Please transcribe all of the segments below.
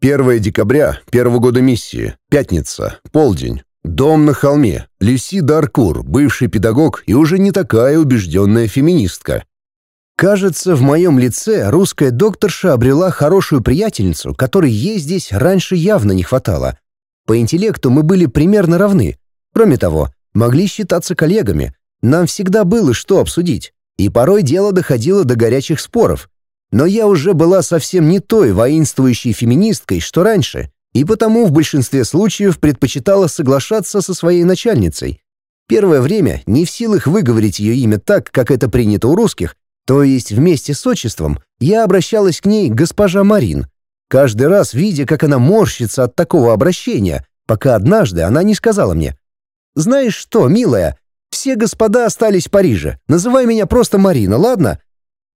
Первое декабря первого года миссии, пятница, полдень. Дом на холме. Люси Даркур, бывший педагог и уже не такая убежденная феминистка. Кажется, в моем лице русская докторша обрела хорошую приятельницу, которой ей здесь раньше явно не хватало. По интеллекту мы были примерно равны. Кроме того, могли считаться коллегами. Нам всегда было что обсудить. И порой дело доходило до горячих споров. Но я уже была совсем не той воинствующей феминисткой, что раньше, и потому в большинстве случаев предпочитала соглашаться со своей начальницей. Первое время не в силах выговорить ее имя так, как это принято у русских, то есть вместе с отчеством, я обращалась к ней госпожа Марин, каждый раз видя, как она морщится от такого обращения, пока однажды она не сказала мне «Знаешь что, милая, все господа остались в Париже, называй меня просто Марина, ладно?»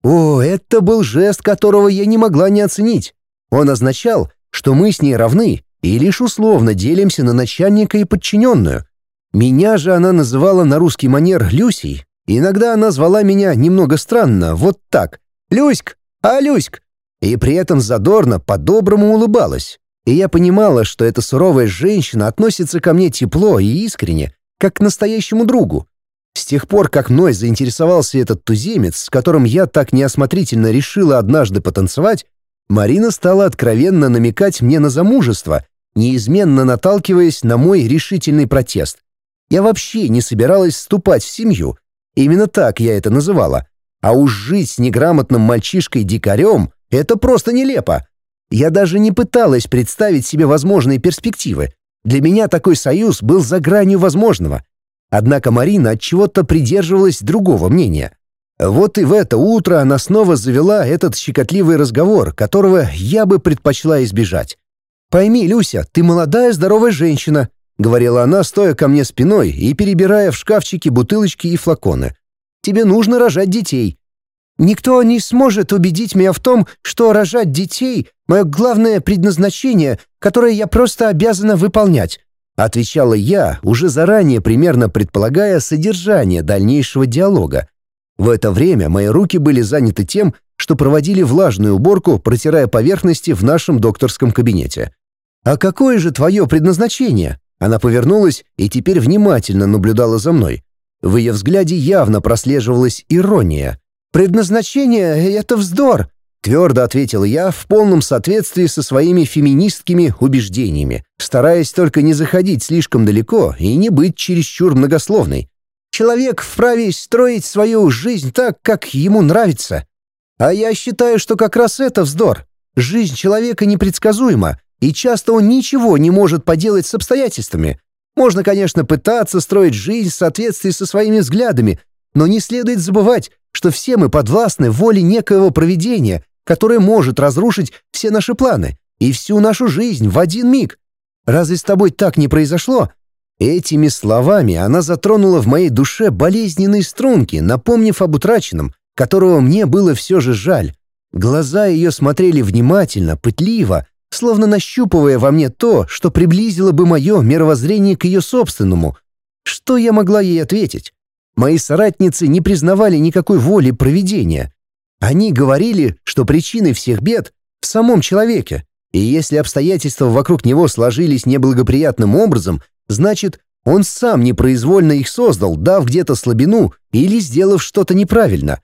О, это был жест, которого я не могла не оценить. Он означал, что мы с ней равны и лишь условно делимся на начальника и подчиненную. Меня же она называла на русский манер Люсей. Иногда она звала меня немного странно, вот так. «Люськ! А, Люськ!» И при этом задорно, по-доброму улыбалась. И я понимала, что эта суровая женщина относится ко мне тепло и искренне, как к настоящему другу. С тех пор, как мной заинтересовался этот туземец, с которым я так неосмотрительно решила однажды потанцевать, Марина стала откровенно намекать мне на замужество, неизменно наталкиваясь на мой решительный протест. Я вообще не собиралась вступать в семью, именно так я это называла. А уж жить с неграмотным мальчишкой-дикарем — это просто нелепо. Я даже не пыталась представить себе возможные перспективы. Для меня такой союз был за гранью возможного — Однако Марина от чего-то придерживалась другого мнения. Вот и в это утро она снова завела этот щекотливый разговор, которого я бы предпочла избежать. «Пойми, Люся, ты молодая, здоровая женщина», — говорила она, стоя ко мне спиной и перебирая в шкафчике бутылочки и флаконы. «Тебе нужно рожать детей. Никто не сможет убедить меня в том, что рожать детей — моё главное предназначение, которое я просто обязана выполнять. — отвечала я, уже заранее примерно предполагая содержание дальнейшего диалога. В это время мои руки были заняты тем, что проводили влажную уборку, протирая поверхности в нашем докторском кабинете. «А какое же твое предназначение?» Она повернулась и теперь внимательно наблюдала за мной. В ее взгляде явно прослеживалась ирония. «Предназначение — это вздор!» Твердо ответил я в полном соответствии со своими феминистскими убеждениями, стараясь только не заходить слишком далеко и не быть чересчур многословной. Человек вправе строить свою жизнь так, как ему нравится. А я считаю, что как раз это вздор. Жизнь человека непредсказуема, и часто он ничего не может поделать с обстоятельствами. Можно, конечно, пытаться строить жизнь в соответствии со своими взглядами, но не следует забывать, что все мы подвластны воле некоего проведения, которая может разрушить все наши планы и всю нашу жизнь в один миг. Разве с тобой так не произошло?» Этими словами она затронула в моей душе болезненные струнки, напомнив об утраченном, которого мне было все же жаль. Глаза ее смотрели внимательно, пытливо, словно нащупывая во мне то, что приблизило бы мое мировоззрение к ее собственному. Что я могла ей ответить? Мои соратницы не признавали никакой воли проведения. Они говорили, что причиной всех бед в самом человеке, и если обстоятельства вокруг него сложились неблагоприятным образом, значит, он сам непроизвольно их создал, дав где-то слабину или сделав что-то неправильно.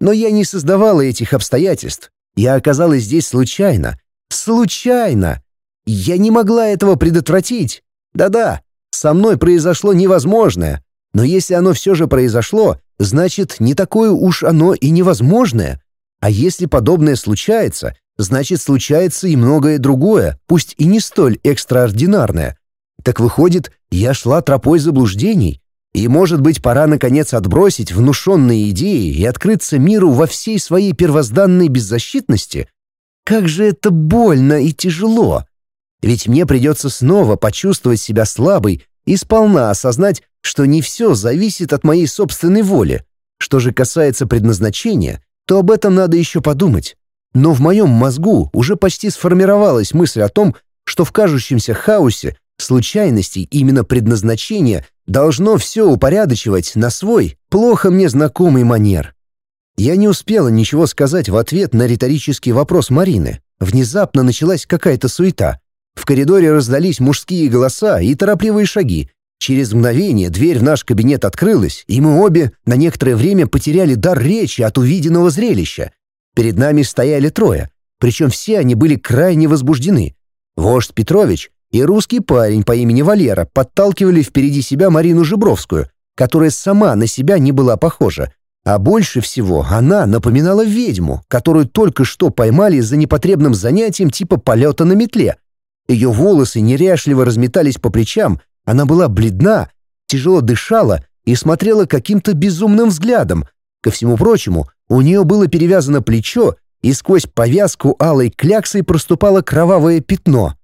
Но я не создавала этих обстоятельств. Я оказалась здесь случайно. Случайно! Я не могла этого предотвратить. Да-да, со мной произошло невозможное. Но если оно все же произошло, значит, не такое уж оно и невозможное. А если подобное случается, значит, случается и многое другое, пусть и не столь экстраординарное. Так выходит, я шла тропой заблуждений. И, может быть, пора, наконец, отбросить внушенные идеи и открыться миру во всей своей первозданной беззащитности? Как же это больно и тяжело! Ведь мне придется снова почувствовать себя слабой и сполна осознать, что не все зависит от моей собственной воли. Что же касается предназначения, то об этом надо еще подумать. Но в моем мозгу уже почти сформировалась мысль о том, что в кажущемся хаосе случайностей именно предназначение должно все упорядочивать на свой, плохо мне знакомый манер. Я не успела ничего сказать в ответ на риторический вопрос Марины. Внезапно началась какая-то суета. В коридоре раздались мужские голоса и торопливые шаги. Через мгновение дверь в наш кабинет открылась, и мы обе на некоторое время потеряли дар речи от увиденного зрелища. Перед нами стояли трое, причем все они были крайне возбуждены. Вождь Петрович и русский парень по имени Валера подталкивали впереди себя Марину Жибровскую, которая сама на себя не была похожа. А больше всего она напоминала ведьму, которую только что поймали за непотребным занятием типа полета на метле. Ее волосы неряшливо разметались по плечам, она была бледна, тяжело дышала и смотрела каким-то безумным взглядом. Ко всему прочему, у нее было перевязано плечо, и сквозь повязку алой кляксой проступало кровавое пятно.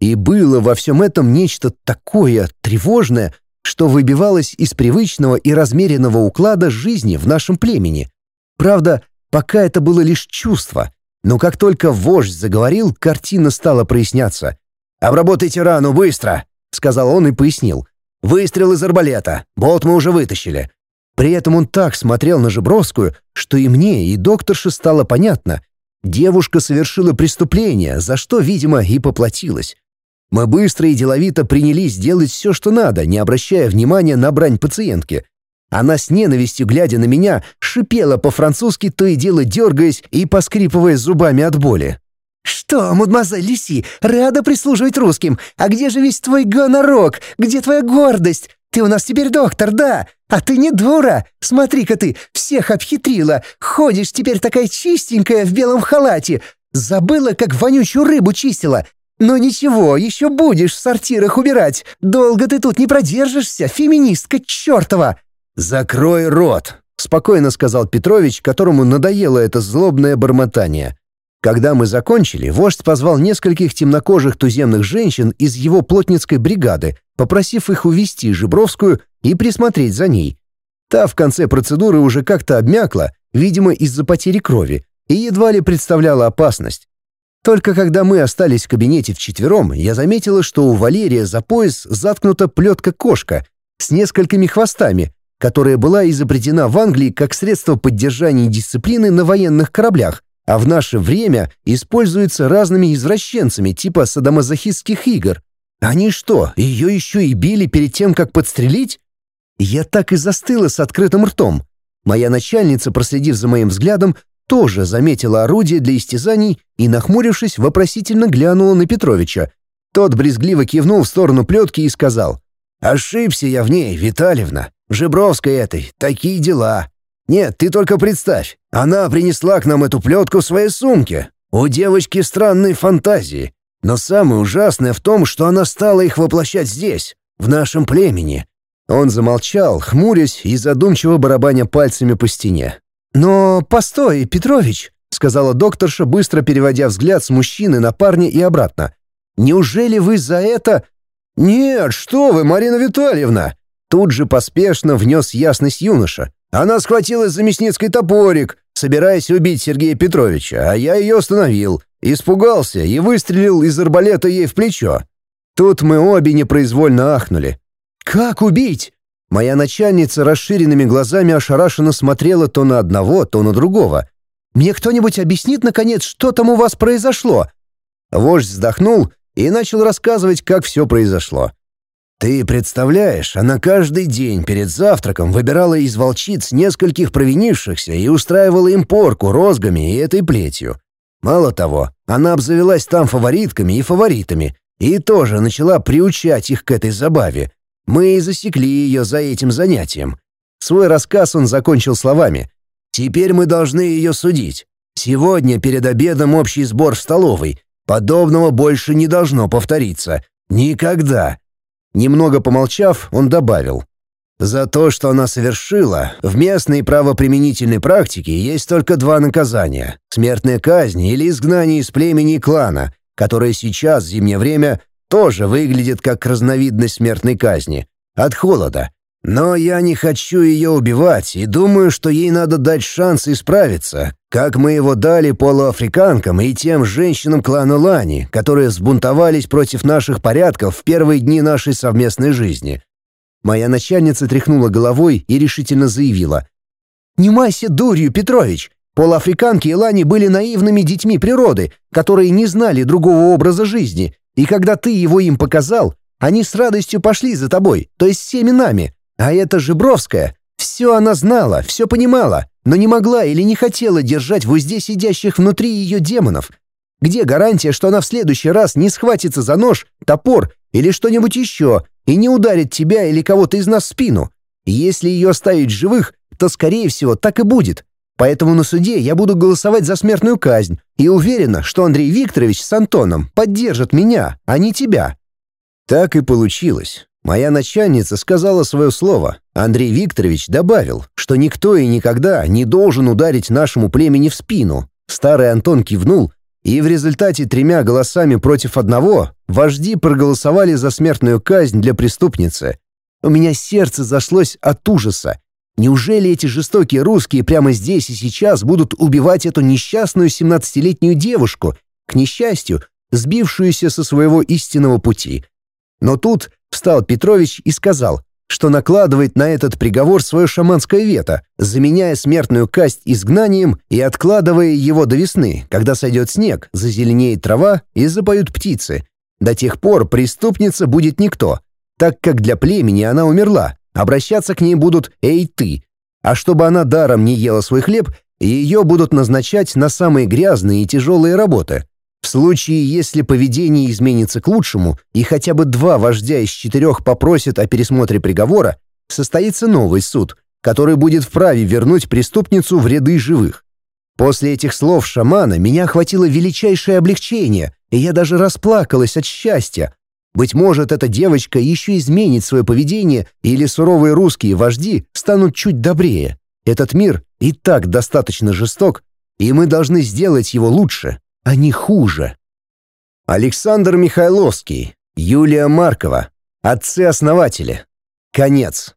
И было во всем этом нечто такое тревожное, что выбивалось из привычного и размеренного уклада жизни в нашем племени. Правда, пока это было лишь чувство, но как только вождь заговорил, картина стала проясняться. «Обработайте рану быстро!» — сказал он и пояснил. «Выстрел из арбалета. Болт мы уже вытащили». При этом он так смотрел на Жебровскую, что и мне, и докторше стало понятно. Девушка совершила преступление, за что, видимо, и поплатилась. Мы быстро и деловито принялись делать все, что надо, не обращая внимания на брань пациентки. Она с ненавистью, глядя на меня, шипела по-французски, то и дело дергаясь и поскрипывая зубами от боли. «Что, мадемуазель Лиси, рада прислуживать русским. А где же весь твой гонорок? Где твоя гордость? Ты у нас теперь доктор, да? А ты не дура. Смотри-ка ты, всех обхитрила. Ходишь теперь такая чистенькая в белом халате. Забыла, как вонючую рыбу чистила. Но ничего, еще будешь в сортирах убирать. Долго ты тут не продержишься, феминистка чертова!» «Закрой рот!» — спокойно сказал Петрович, которому надоело это злобное бормотание. Когда мы закончили, вождь позвал нескольких темнокожих туземных женщин из его плотницкой бригады, попросив их увести Жибровскую и присмотреть за ней. Та в конце процедуры уже как-то обмякла, видимо, из-за потери крови, и едва ли представляла опасность. Только когда мы остались в кабинете вчетвером, я заметила, что у Валерия за пояс заткнута плетка-кошка с несколькими хвостами, которая была изобретена в Англии как средство поддержания дисциплины на военных кораблях, а в наше время используется разными извращенцами типа садомазохистских игр. Они что, ее еще и били перед тем, как подстрелить? Я так и застыла с открытым ртом. Моя начальница, проследив за моим взглядом, тоже заметила орудие для истязаний и, нахмурившись, вопросительно глянула на Петровича. Тот брезгливо кивнул в сторону плетки и сказал, «Ошибся я в ней, Витальевна. В Жебровской этой. Такие дела. Нет, ты только представь. Она принесла к нам эту плетку в своей сумке. У девочки странные фантазии. Но самое ужасное в том, что она стала их воплощать здесь, в нашем племени». Он замолчал, хмурясь и задумчиво барабаня пальцами по стене. «Но постой, Петрович», — сказала докторша, быстро переводя взгляд с мужчины на парня и обратно. «Неужели вы за это...» «Нет, что вы, Марина Витальевна!» Тут же поспешно внес ясность юноша. «Она схватилась за мясницкий топорик собираясь убить Сергея Петровича, а я ее остановил, испугался и выстрелил из арбалета ей в плечо. Тут мы обе непроизвольно ахнули. «Как убить?» Моя начальница расширенными глазами ошарашенно смотрела то на одного, то на другого. «Мне кто-нибудь объяснит, наконец, что там у вас произошло?» Вождь вздохнул и начал рассказывать, как все произошло. Ты представляешь, она каждый день перед завтраком выбирала из волчиц нескольких провинившихся и устраивала им порку розгами и этой плетью. Мало того, она обзавелась там фаворитками и фаворитами и тоже начала приучать их к этой забаве. Мы и засекли ее за этим занятием. Свой рассказ он закончил словами. «Теперь мы должны ее судить. Сегодня перед обедом общий сбор в столовой. Подобного больше не должно повториться. Никогда!» Немного помолчав, он добавил. «За то, что она совершила, в местной правоприменительной практике есть только два наказания — смертная казнь или изгнание из племени и клана, которое сейчас, в зимнее время, тоже выглядит как разновидность смертной казни — от холода, но я не хочу ее убивать и думаю, что ей надо дать шанс исправиться, как мы его дали полуафриканкам и тем женщинам клана Лани, которые сбунтовались против наших порядков в первые дни нашей совместной жизни. Моя начальница тряхнула головой и решительно заявила. «Не майся дурью, Петрович! Полуафриканки и Лани были наивными детьми природы, которые не знали другого образа жизни, и когда ты его им показал, они с радостью пошли за тобой, то есть всеми нами. А это Жебровская. Все она знала, все понимала, но не могла или не хотела держать в узде сидящих внутри ее демонов. Где гарантия, что она в следующий раз не схватится за нож, топор или что-нибудь еще и не ударит тебя или кого-то из нас в спину? Если ее оставить живых, то, скорее всего, так и будет. Поэтому на суде я буду голосовать за смертную казнь и уверена, что Андрей Викторович с Антоном поддержат меня, а не тебя». Так и получилось. Моя начальница сказала свое слово. Андрей Викторович добавил, что никто и никогда не должен ударить нашему племени в спину. Старый Антон кивнул, и в результате тремя голосами против одного вожди проголосовали за смертную казнь для преступницы. У меня сердце зашлось от ужаса. Неужели эти жестокие русские прямо здесь и сейчас будут убивать эту несчастную 17-летнюю девушку, к несчастью, сбившуюся со своего истинного пути? Но тут встал Петрович и сказал, что накладывает на этот приговор свое шаманское вето, заменяя смертную касть изгнанием и откладывая его до весны, когда сойдет снег, зазеленеет трава и запоют птицы. До тех пор преступница будет никто, так как для племени она умерла, обращаться к ней будут «Эй, ты!», а чтобы она даром не ела свой хлеб, ее будут назначать на самые грязные и тяжелые работы. В случае, если поведение изменится к лучшему, и хотя бы два вождя из четырех попросят о пересмотре приговора, состоится новый суд, который будет вправе вернуть преступницу в ряды живых. После этих слов шамана меня охватило величайшее облегчение, и я даже расплакалась от счастья. Быть может, эта девочка еще изменит свое поведение, или суровые русские вожди станут чуть добрее. Этот мир и так достаточно жесток, и мы должны сделать его лучше они хуже. Александр Михайловский, Юлия Маркова, отцы-основатели. Конец.